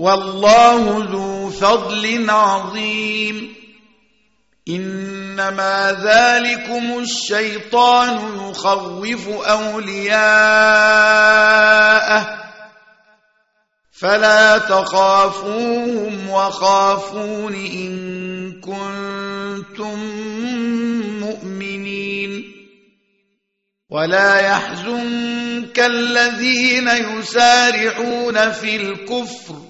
والله ذو فضل عظيم. إنما ذلكم الشيطان يخوف أولياءه. فلا تخافوهم وخافون إن كنتم مؤمنين. ولا يحزنك الذين يسارعون في الكفر.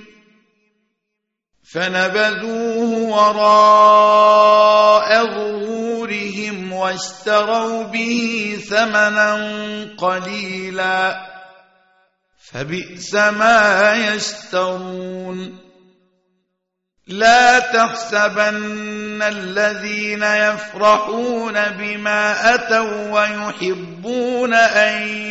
فنبذوه وراء ظهورهم واشتروا به ثمنا قليلا فبئس ما يشترون لا تحسبن الذين يفرحون بما أتوا ويحبون أن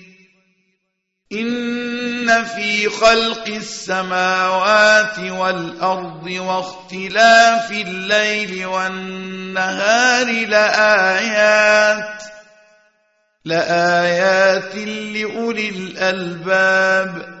إن في خلق السماوات والأرض واختلاف الليل والنهار لآيات لآيات لأولي الألباب.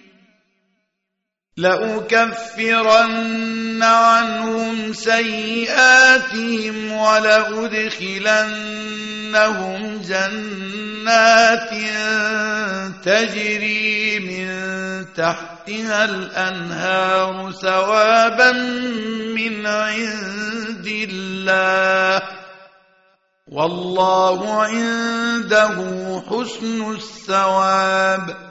لأكفرن عنهم سيئاتهم ولأدخلنهم جنات تجري من تحتها الأنهار ثوابا من عند الله والله عنده حسن الثواب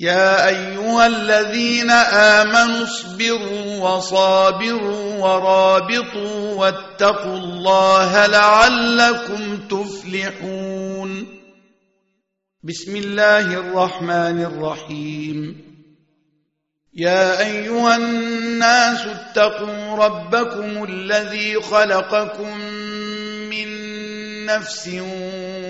يا أيها الذين آمنوا اصبروا وصابروا ورابطوا واتقوا الله لعلكم تفلحون. بسم الله الرحمن الرحيم. يا أيها الناس اتقوا ربكم الذي خلقكم من نفس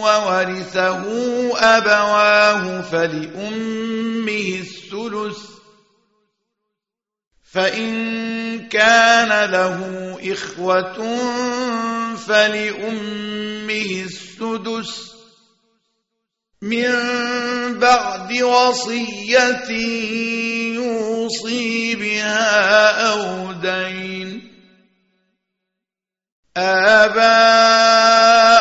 وورثه أبواه فلأمه الثلث فإن كان له إخوة فلأمه السدس من بعد وصية يوصي بها أو دين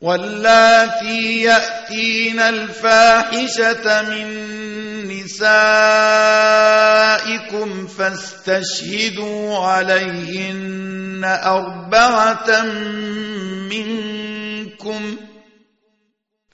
واللاتي يأتين الفاحشة من نسائكم فاستشهدوا عليهن أربعة منكم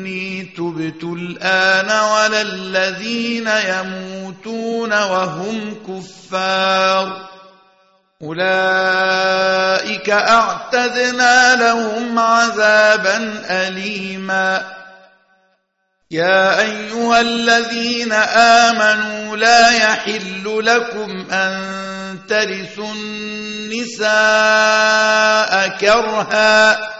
إني تبت الآن ولا الذين يموتون وهم كفار. أولئك أعتدنا لهم عذابا أليما. يا أيها الذين آمنوا لا يحل لكم أن ترثوا النساء كرها.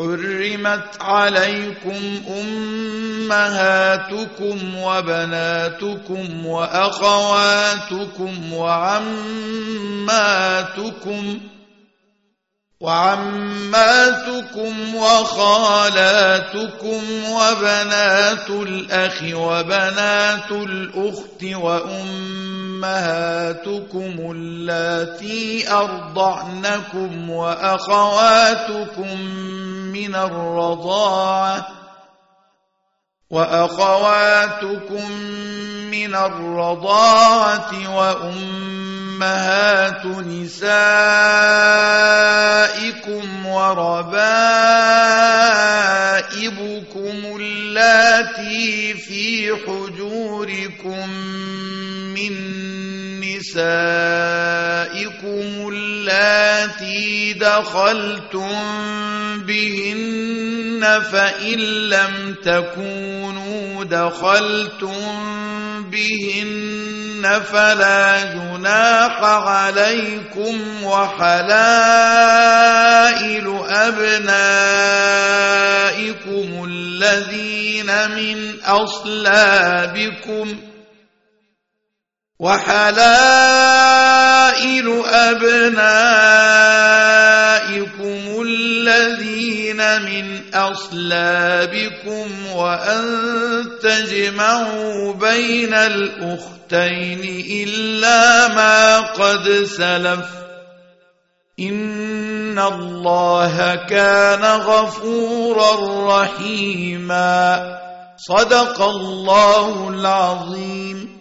حرمت عليكم أمهاتكم وبناتكم وأخواتكم وعماتكم وعماتكم وخالاتكم وبنات الأخ وبنات الأخت وأمهاتكم اللاتي أرضعنكم وأخواتكم من الرضاعة وأخواتكم من الرضاعة وأمهات نسائكم وربائبكم اللاتي في حجوركم من نسائكم اللاتي دخلتم بهن فإن لم تكونوا دخلتم بهن فلا جناح عليكم وحلائل أبنائكم الذين من أصلابكم وحلائل أبنائكم من أصلابكم وأن تجمعوا بين الأختين إلا ما قد سلف. إن الله كان غفورا رحيما. صدق الله العظيم.